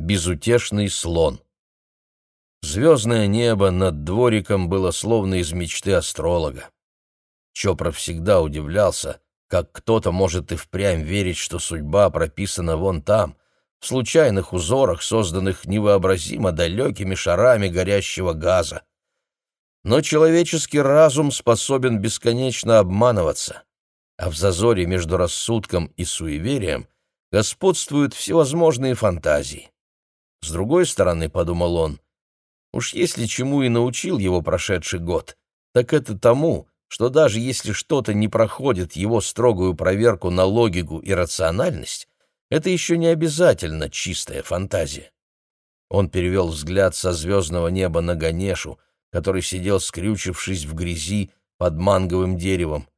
безутешный слон. Звездное небо над двориком было словно из мечты астролога. Чопра всегда удивлялся, как кто-то может и впрямь верить, что судьба прописана вон там, в случайных узорах, созданных невообразимо далекими шарами горящего газа. Но человеческий разум способен бесконечно обманываться, а в зазоре между рассудком и суеверием господствуют всевозможные фантазии. С другой стороны, — подумал он, — уж если чему и научил его прошедший год, так это тому, что даже если что-то не проходит его строгую проверку на логику и рациональность, это еще не обязательно чистая фантазия. Он перевел взгляд со звездного неба на Ганешу, который сидел, скрючившись в грязи под манговым деревом.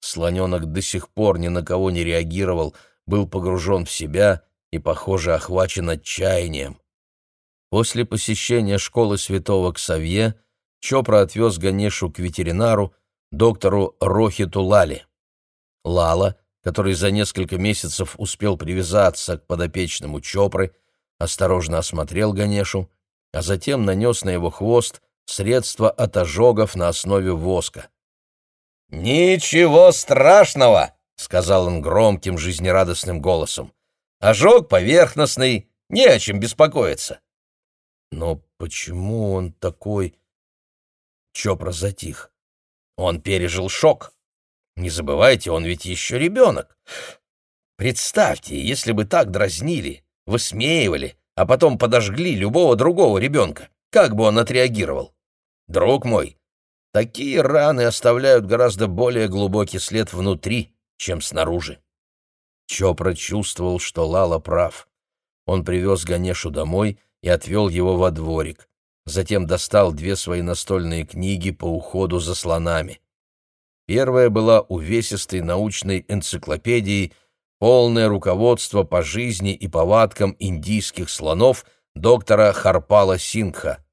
Слоненок до сих пор ни на кого не реагировал, был погружен в себя и, похоже, охвачен отчаянием. После посещения школы святого Ксавье Чопра отвез Ганешу к ветеринару, доктору Рохиту Лали. Лала, который за несколько месяцев успел привязаться к подопечному Чопры, осторожно осмотрел Ганешу, а затем нанес на его хвост средство от ожогов на основе воска. «Ничего страшного!» — сказал он громким, жизнерадостным голосом. «Ожог поверхностный, не о чем беспокоиться». «Но почему он такой...» Чопра затих. «Он пережил шок. Не забывайте, он ведь еще ребенок. Представьте, если бы так дразнили, высмеивали, а потом подожгли любого другого ребенка, как бы он отреагировал? Друг мой, такие раны оставляют гораздо более глубокий след внутри, чем снаружи. Чопра чувствовал, что Лала прав. Он привез Ганешу домой и отвел его во дворик. Затем достал две свои настольные книги по уходу за слонами. Первая была увесистой научной энциклопедией, полное руководство по жизни и повадкам индийских слонов доктора Харпала Сингха.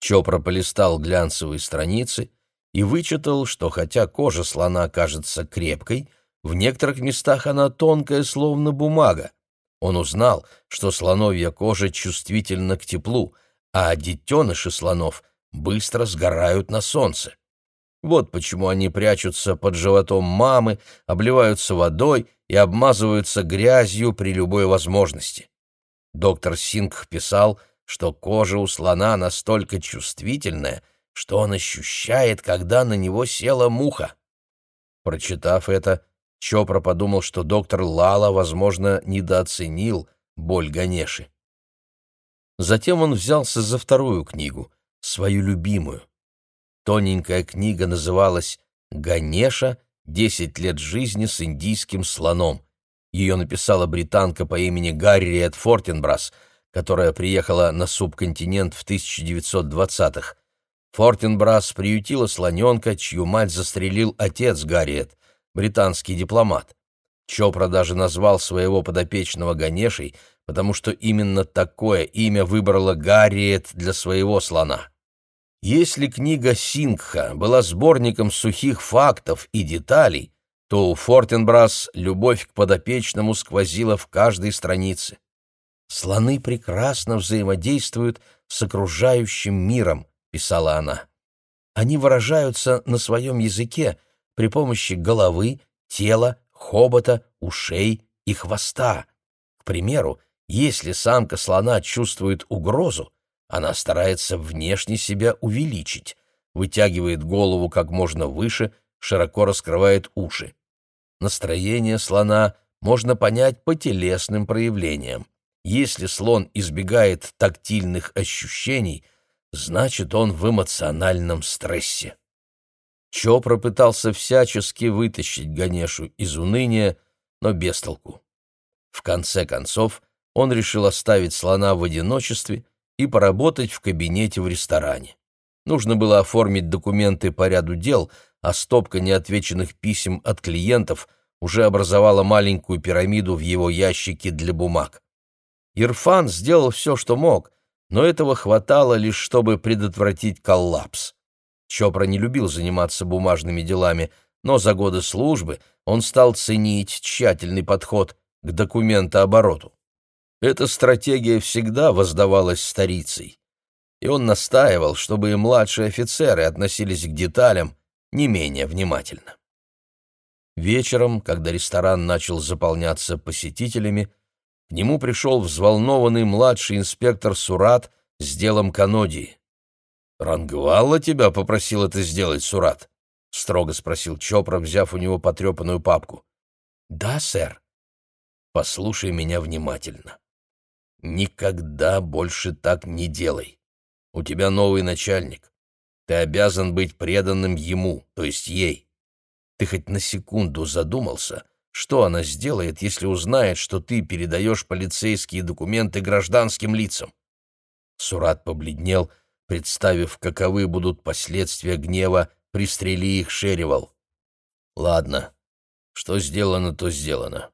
Чопра полистал глянцевые страницы и вычитал, что хотя кожа слона кажется крепкой, в некоторых местах она тонкая, словно бумага. Он узнал, что слоновья кожа чувствительна к теплу, а детеныши слонов быстро сгорают на солнце. Вот почему они прячутся под животом мамы, обливаются водой и обмазываются грязью при любой возможности. Доктор Сингх писал, что кожа у слона настолько чувствительная, что он ощущает, когда на него села муха. Прочитав это, Чопра подумал, что доктор Лала, возможно, недооценил боль Ганеши. Затем он взялся за вторую книгу, свою любимую. Тоненькая книга называлась «Ганеша. Десять лет жизни с индийским слоном». Ее написала британка по имени Гарриет Фортенбрас, которая приехала на субконтинент в 1920-х. Фортенбрас приютила слоненка, чью мать застрелил отец Гарриет, британский дипломат. Чопра даже назвал своего подопечного Ганешей, потому что именно такое имя выбрала Гарриет для своего слона. Если книга Сингха была сборником сухих фактов и деталей, то у Фортенбрас любовь к подопечному сквозила в каждой странице. «Слоны прекрасно взаимодействуют с окружающим миром», — писала она. «Они выражаются на своем языке при помощи головы, тела, хобота, ушей и хвоста. К примеру, если самка слона чувствует угрозу, она старается внешне себя увеличить, вытягивает голову как можно выше, широко раскрывает уши. Настроение слона можно понять по телесным проявлениям. Если слон избегает тактильных ощущений, значит он в эмоциональном стрессе. Чопра пытался всячески вытащить Ганешу из уныния, но без толку. В конце концов, он решил оставить слона в одиночестве и поработать в кабинете в ресторане. Нужно было оформить документы по ряду дел, а стопка неотвеченных писем от клиентов уже образовала маленькую пирамиду в его ящике для бумаг. Ирфан сделал все, что мог, но этого хватало лишь, чтобы предотвратить коллапс. Чопра не любил заниматься бумажными делами, но за годы службы он стал ценить тщательный подход к документообороту. Эта стратегия всегда воздавалась старицей, и он настаивал, чтобы и младшие офицеры относились к деталям не менее внимательно. Вечером, когда ресторан начал заполняться посетителями, к нему пришел взволнованный младший инспектор Сурат с делом Канодии. «Рангвалла тебя попросил это сделать, Сурат?» — строго спросил Чопра, взяв у него потрепанную папку. «Да, сэр». «Послушай меня внимательно. Никогда больше так не делай. У тебя новый начальник. Ты обязан быть преданным ему, то есть ей. Ты хоть на секунду задумался, что она сделает, если узнает, что ты передаешь полицейские документы гражданским лицам?» Сурат побледнел, представив, каковы будут последствия гнева пристрели их, Шеривал. Ладно, что сделано, то сделано.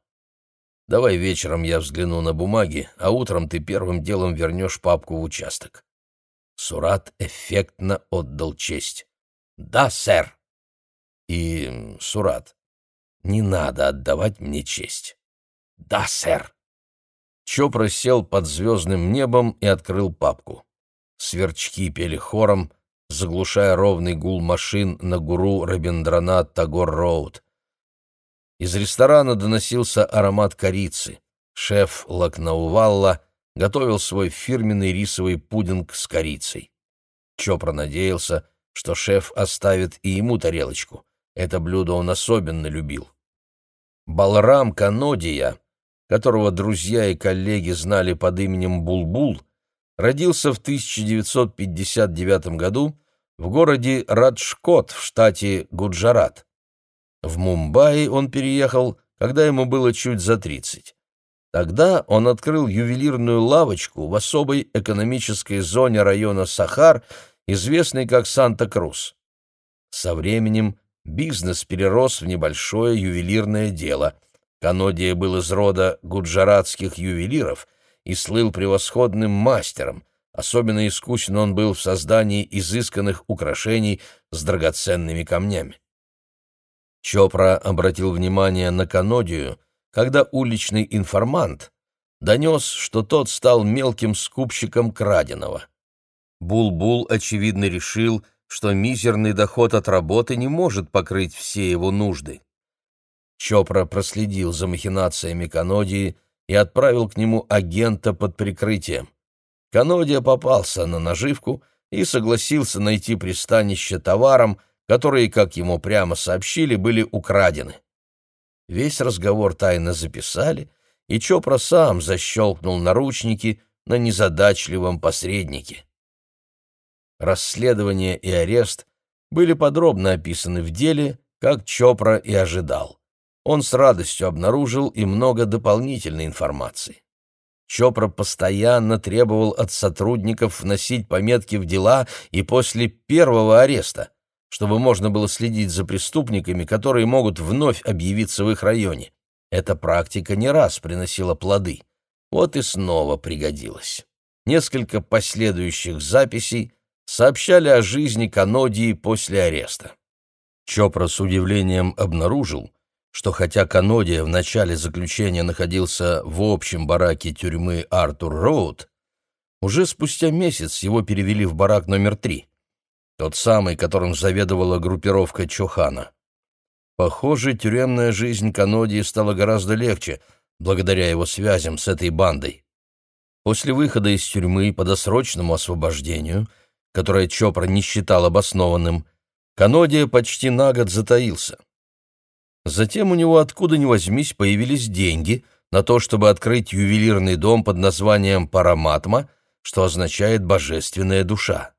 Давай вечером я взгляну на бумаги, а утром ты первым делом вернешь папку в участок. Сурат эффектно отдал честь. «Да, сэр!» «И, Сурат, не надо отдавать мне честь». «Да, сэр!» Чопра сел под звездным небом и открыл папку. Сверчки пели хором, заглушая ровный гул машин на гуру Рабиндранат Тагор-Роуд. Из ресторана доносился аромат корицы. Шеф Лакнаувалла готовил свой фирменный рисовый пудинг с корицей. Чопра надеялся, что шеф оставит и ему тарелочку. Это блюдо он особенно любил. Балрам Канодия, которого друзья и коллеги знали под именем Булбул, -Бул, родился в 1959 году в городе Раджкот в штате Гуджарат. В Мумбаи он переехал, когда ему было чуть за 30. Тогда он открыл ювелирную лавочку в особой экономической зоне района Сахар, известной как Санта-Крус. Со временем бизнес перерос в небольшое ювелирное дело. Канодия был из рода гуджаратских ювелиров и слыл превосходным мастером. Особенно искусен он был в создании изысканных украшений с драгоценными камнями. Чопра обратил внимание на Канодию, когда уличный информант донес, что тот стал мелким скупщиком краденого. Бул-Бул, очевидно, решил, что мизерный доход от работы не может покрыть все его нужды. Чопра проследил за махинациями Канодии и отправил к нему агента под прикрытием. Канодия попался на наживку и согласился найти пристанище товарам, которые, как ему прямо сообщили, были украдены. Весь разговор тайно записали, и Чопра сам защелкнул наручники на незадачливом посреднике. Расследование и арест были подробно описаны в деле, как Чопра и ожидал он с радостью обнаружил и много дополнительной информации. Чопра постоянно требовал от сотрудников вносить пометки в дела и после первого ареста, чтобы можно было следить за преступниками, которые могут вновь объявиться в их районе. Эта практика не раз приносила плоды. Вот и снова пригодилась. Несколько последующих записей сообщали о жизни Канодии после ареста. Чопра с удивлением обнаружил, что хотя Канодия в начале заключения находился в общем бараке тюрьмы Артур-Роуд, уже спустя месяц его перевели в барак номер три, тот самый, которым заведовала группировка Чохана. Похоже, тюремная жизнь Канодии стала гораздо легче, благодаря его связям с этой бандой. После выхода из тюрьмы по досрочному освобождению, которое Чопра не считал обоснованным, Канодия почти на год затаился. Затем у него откуда ни возьмись появились деньги на то, чтобы открыть ювелирный дом под названием «Параматма», что означает «божественная душа».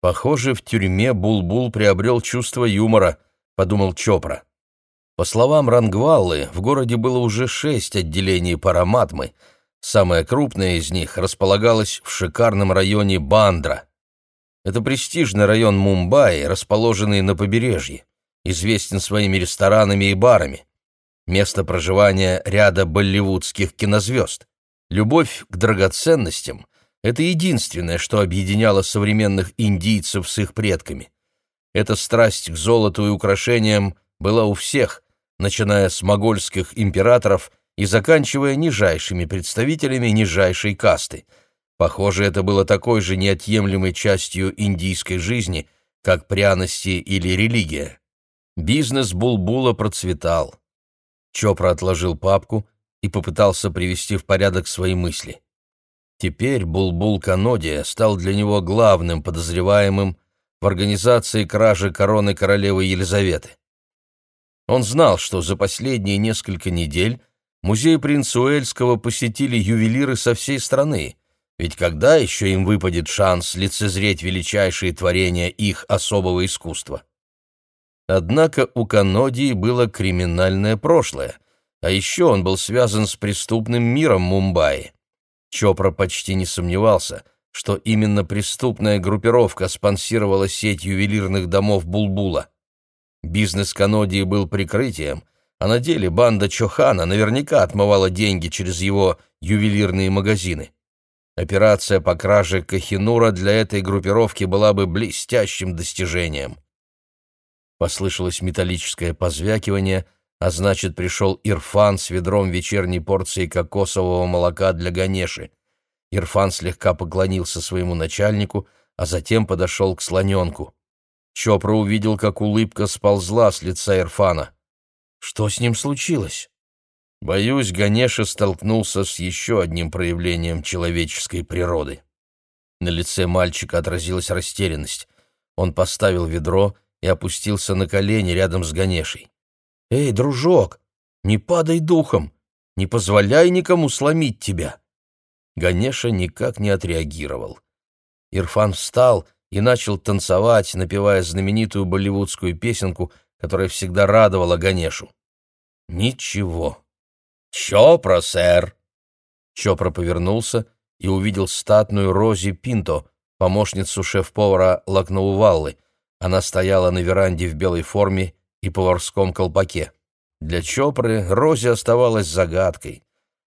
Похоже, в тюрьме Булбул -Бул приобрел чувство юмора, подумал Чопра. По словам Рангваллы, в городе было уже шесть отделений Параматмы. Самое крупное из них располагалось в шикарном районе Бандра. Это престижный район Мумбаи, расположенный на побережье известен своими ресторанами и барами, место проживания ряда болливудских кинозвезд. Любовь к драгоценностям — это единственное, что объединяло современных индийцев с их предками. Эта страсть к золоту и украшениям была у всех, начиная с могольских императоров и заканчивая нижайшими представителями нижайшей касты. Похоже, это было такой же неотъемлемой частью индийской жизни, как пряности или религия. Бизнес Булбула процветал. Чопра отложил папку и попытался привести в порядок свои мысли. Теперь Булбул Канодия стал для него главным подозреваемым в организации кражи короны королевы Елизаветы. Он знал, что за последние несколько недель музей принца Уэльского посетили ювелиры со всей страны, ведь когда еще им выпадет шанс лицезреть величайшие творения их особого искусства? Однако у Канодии было криминальное прошлое, а еще он был связан с преступным миром Мумбаи. Чопра почти не сомневался, что именно преступная группировка спонсировала сеть ювелирных домов Булбула. Бизнес Канодии был прикрытием, а на деле банда Чохана наверняка отмывала деньги через его ювелирные магазины. Операция по краже Кахинура для этой группировки была бы блестящим достижением. Послышалось металлическое позвякивание, а значит, пришел Ирфан с ведром вечерней порции кокосового молока для Ганеши. Ирфан слегка поклонился своему начальнику, а затем подошел к слоненку. Чопра увидел, как улыбка сползла с лица Ирфана. Что с ним случилось? Боюсь, Ганеша столкнулся с еще одним проявлением человеческой природы. На лице мальчика отразилась растерянность. Он поставил ведро и опустился на колени рядом с Ганешей. «Эй, дружок, не падай духом, не позволяй никому сломить тебя!» Ганеша никак не отреагировал. Ирфан встал и начал танцевать, напевая знаменитую болливудскую песенку, которая всегда радовала Ганешу. Ничего. «Чопра, сэр!» Чопра повернулся и увидел статную Рози Пинто, помощницу шеф-повара Лакноуваллы. Она стояла на веранде в белой форме и поварском колпаке. Для Чопры Рози оставалась загадкой.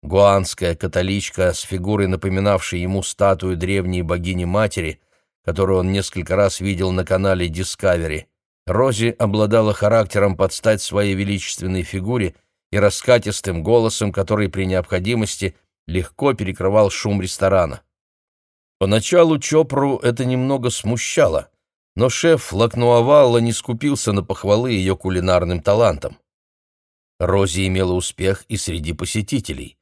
Гуанская католичка с фигурой, напоминавшей ему статую древней богини-матери, которую он несколько раз видел на канале Discovery. Рози обладала характером под стать своей величественной фигуре — и раскатистым голосом, который при необходимости легко перекрывал шум ресторана. Поначалу Чопру это немного смущало, но шеф Лакнуавалла не скупился на похвалы ее кулинарным талантам. Рози имела успех и среди посетителей.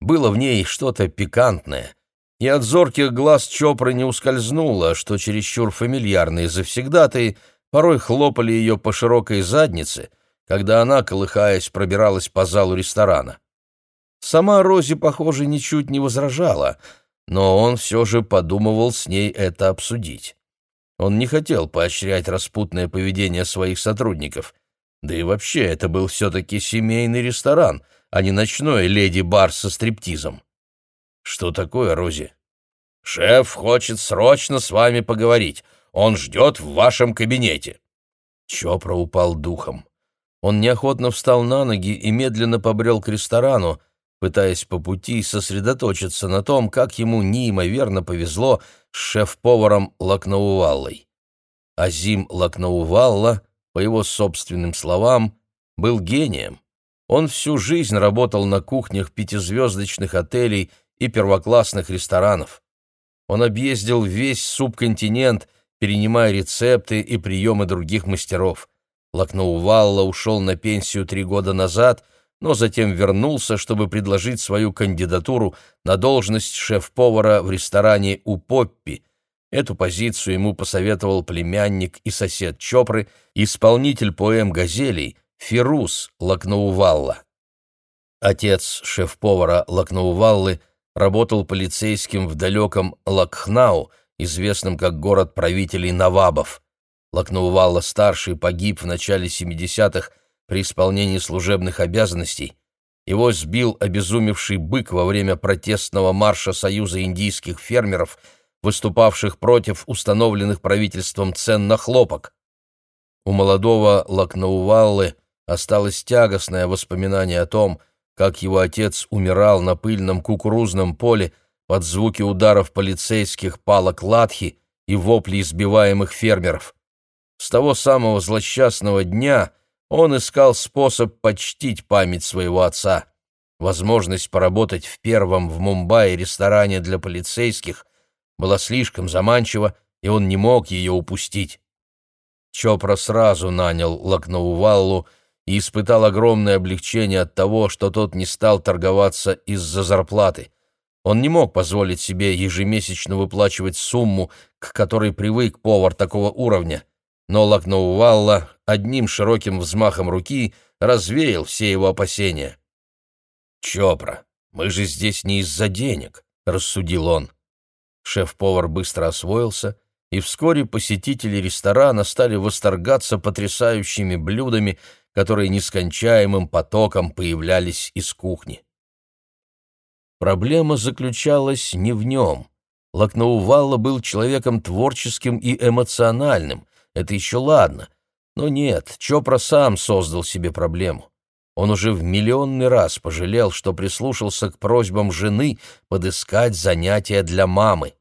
Было в ней что-то пикантное, и от зорких глаз Чопры не ускользнуло, что чересчур фамильярные завсегдатые порой хлопали ее по широкой заднице когда она, колыхаясь, пробиралась по залу ресторана. Сама Рози, похоже, ничуть не возражала, но он все же подумывал с ней это обсудить. Он не хотел поощрять распутное поведение своих сотрудников. Да и вообще, это был все-таки семейный ресторан, а не ночной леди-бар со стриптизом. «Что такое, Рози?» «Шеф хочет срочно с вами поговорить. Он ждет в вашем кабинете». Чопра упал духом. Он неохотно встал на ноги и медленно побрел к ресторану, пытаясь по пути сосредоточиться на том, как ему неимоверно повезло с шеф-поваром Лакнауваллой. Азим Лакнаувалла, по его собственным словам, был гением. Он всю жизнь работал на кухнях пятизвездочных отелей и первоклассных ресторанов. Он объездил весь субконтинент, перенимая рецепты и приемы других мастеров. Лакноувалла ушел на пенсию три года назад, но затем вернулся, чтобы предложить свою кандидатуру на должность шеф-повара в ресторане у Поппи. Эту позицию ему посоветовал племянник и сосед Чопры, исполнитель поэм «Газелей» Фирус Лакноувалла. Отец шеф-повара Лакноуваллы работал полицейским в далеком Лакхнау, известном как город правителей Навабов. Лакноувалла-старший погиб в начале 70-х при исполнении служебных обязанностей. Его сбил обезумевший бык во время протестного марша Союза индийских фермеров, выступавших против установленных правительством цен на хлопок. У молодого Лакноуваллы осталось тягостное воспоминание о том, как его отец умирал на пыльном кукурузном поле под звуки ударов полицейских палок латхи и вопли избиваемых фермеров. С того самого злосчастного дня он искал способ почтить память своего отца. Возможность поработать в первом в Мумбаи ресторане для полицейских была слишком заманчива, и он не мог ее упустить. Чопра сразу нанял Лакноуваллу и испытал огромное облегчение от того, что тот не стал торговаться из-за зарплаты. Он не мог позволить себе ежемесячно выплачивать сумму, к которой привык повар такого уровня. Но Лакноувалла одним широким взмахом руки развеял все его опасения. «Чопра, мы же здесь не из-за денег», — рассудил он. Шеф-повар быстро освоился, и вскоре посетители ресторана стали восторгаться потрясающими блюдами, которые нескончаемым потоком появлялись из кухни. Проблема заключалась не в нем. Лакноувалла был человеком творческим и эмоциональным, это еще ладно. Но нет, Чопра сам создал себе проблему. Он уже в миллионный раз пожалел, что прислушался к просьбам жены подыскать занятия для мамы.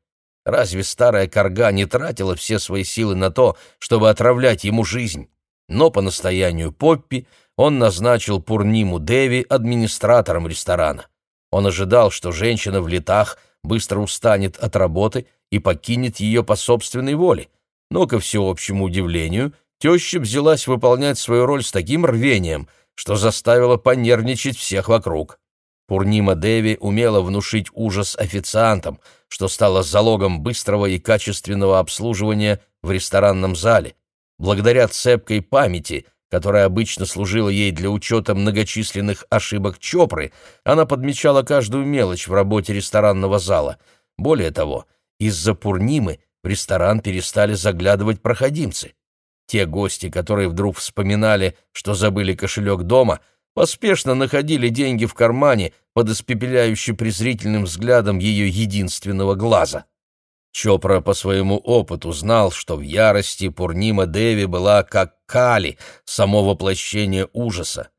Разве старая корга не тратила все свои силы на то, чтобы отравлять ему жизнь? Но по настоянию Поппи он назначил Пурниму Деви администратором ресторана. Он ожидал, что женщина в летах быстро устанет от работы и покинет ее по собственной воле. Но, ко всеобщему удивлению, теща взялась выполнять свою роль с таким рвением, что заставило понервничать всех вокруг. Пурнима Деви умела внушить ужас официантам, что стало залогом быстрого и качественного обслуживания в ресторанном зале. Благодаря цепкой памяти, которая обычно служила ей для учета многочисленных ошибок Чопры, она подмечала каждую мелочь в работе ресторанного зала. Более того, из-за Пурнимы ресторан перестали заглядывать проходимцы. Те гости, которые вдруг вспоминали, что забыли кошелек дома, поспешно находили деньги в кармане под испепеляюще презрительным взглядом ее единственного глаза. Чопра по своему опыту знал, что в ярости Пурнима Деви была как Кали, само воплощение ужаса.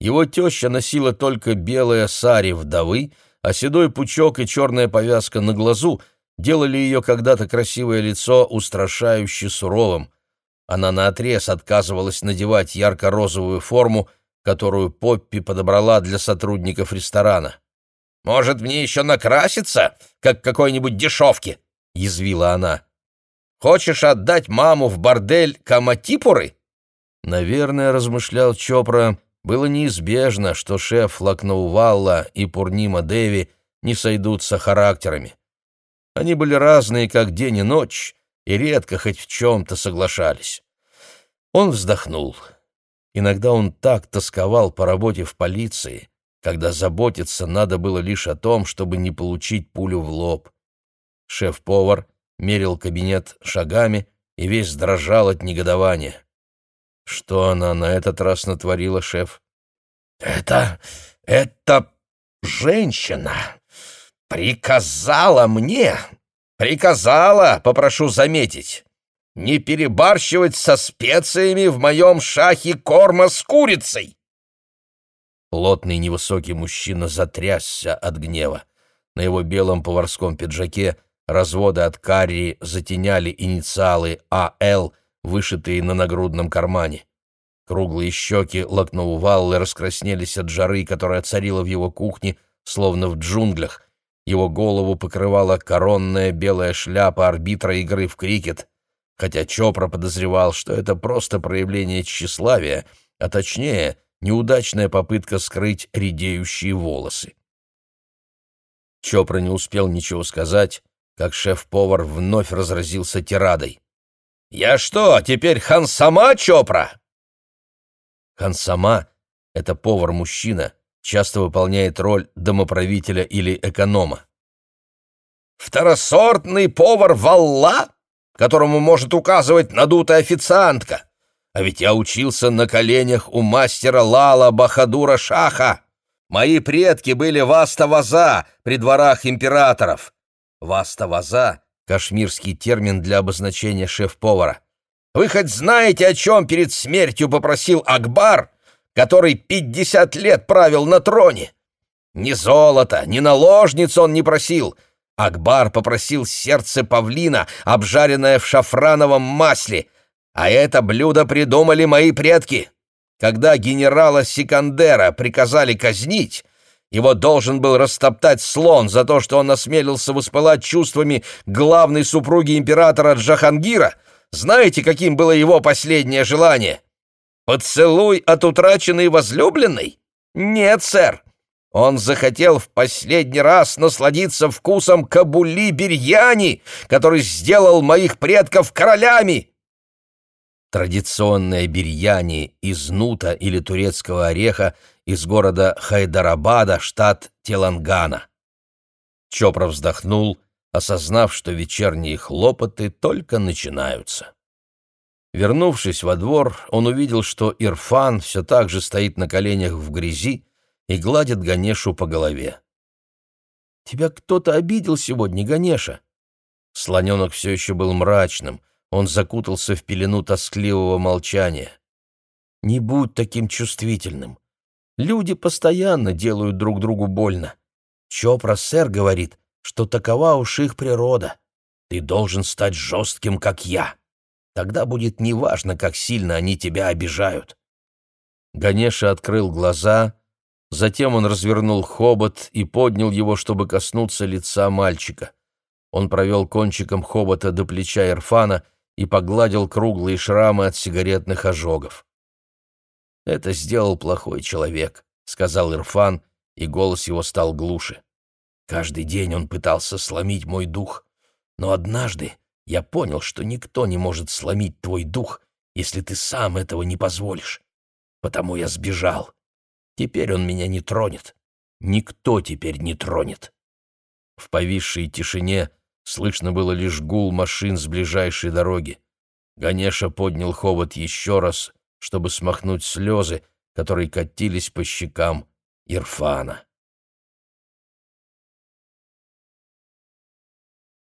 Его теща носила только белое сари вдовы, а седой пучок и черная повязка на глазу делали ее когда-то красивое лицо устрашающе суровым. Она наотрез отказывалась надевать ярко-розовую форму, которую Поппи подобрала для сотрудников ресторана. «Может, мне еще накраситься, как какой-нибудь дешевки?» — язвила она. «Хочешь отдать маму в бордель Каматипуры?» Наверное, размышлял Чопра, было неизбежно, что шеф Лакноувалла и Пурнима Деви не сойдутся характерами. Они были разные, как день и ночь, и редко хоть в чем-то соглашались. Он вздохнул. Иногда он так тосковал по работе в полиции, когда заботиться надо было лишь о том, чтобы не получить пулю в лоб. Шеф-повар мерил кабинет шагами и весь дрожал от негодования. Что она на этот раз натворила, шеф? «Это... это женщина приказала мне Приказала, попрошу заметить, не перебарщивать со специями в моем шахе корма с курицей. Плотный невысокий мужчина затрясся от гнева. На его белом поварском пиджаке разводы от карри затеняли инициалы А.Л., вышитые на нагрудном кармане. Круглые щеки Лакноуваллы раскраснелись от жары, которая царила в его кухне, словно в джунглях, его голову покрывала коронная белая шляпа арбитра игры в крикет, хотя Чопра подозревал, что это просто проявление тщеславия, а точнее, неудачная попытка скрыть редеющие волосы. Чопра не успел ничего сказать, как шеф-повар вновь разразился тирадой. «Я что, теперь Хансама Чопра?» Хансама — это повар-мужчина, часто выполняет роль домоправителя или эконома. «Второсортный повар Валла, которому может указывать надутая официантка. А ведь я учился на коленях у мастера Лала Бахадура Шаха. Мои предки были васта-ваза при дворах императоров. Васта-ваза — кашмирский термин для обозначения шеф-повара. Вы хоть знаете, о чем перед смертью попросил Акбар?» Который пятьдесят лет правил на троне. Ни золота, ни наложниц он не просил. Акбар попросил сердце павлина, обжаренное в шафрановом масле. А это блюдо придумали мои предки. Когда генерала Сикандера приказали казнить, Его должен был растоптать слон за то, что он осмелился воспылать чувствами главной супруги императора Джахангира. Знаете, каким было его последнее желание? Поцелуй от утраченной возлюбленной? Нет, сэр. Он захотел в последний раз насладиться вкусом кабули бирьяни, который сделал моих предков королями. Традиционное бирьяни из нута или турецкого ореха из города Хайдарабада, штат Телангана. Чопра вздохнул, осознав, что вечерние хлопоты только начинаются. Вернувшись во двор, он увидел, что Ирфан все так же стоит на коленях в грязи, и гладит Ганешу по голове. «Тебя кто-то обидел сегодня, Ганеша?» Слоненок все еще был мрачным, он закутался в пелену тоскливого молчания. «Не будь таким чувствительным. Люди постоянно делают друг другу больно. Чопра сэр говорит, что такова уж их природа. Ты должен стать жестким, как я. Тогда будет неважно, как сильно они тебя обижают». Ганеша открыл глаза Затем он развернул хобот и поднял его, чтобы коснуться лица мальчика. Он провел кончиком хобота до плеча Ирфана и погладил круглые шрамы от сигаретных ожогов. «Это сделал плохой человек», — сказал Ирфан, и голос его стал глуше. «Каждый день он пытался сломить мой дух, но однажды я понял, что никто не может сломить твой дух, если ты сам этого не позволишь. Потому я сбежал» Теперь он меня не тронет. Никто теперь не тронет. В повисшей тишине слышно было лишь гул машин с ближайшей дороги. Ганеша поднял хобот еще раз, чтобы смахнуть слезы, которые катились по щекам Ирфана.